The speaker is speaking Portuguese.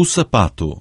o sapato.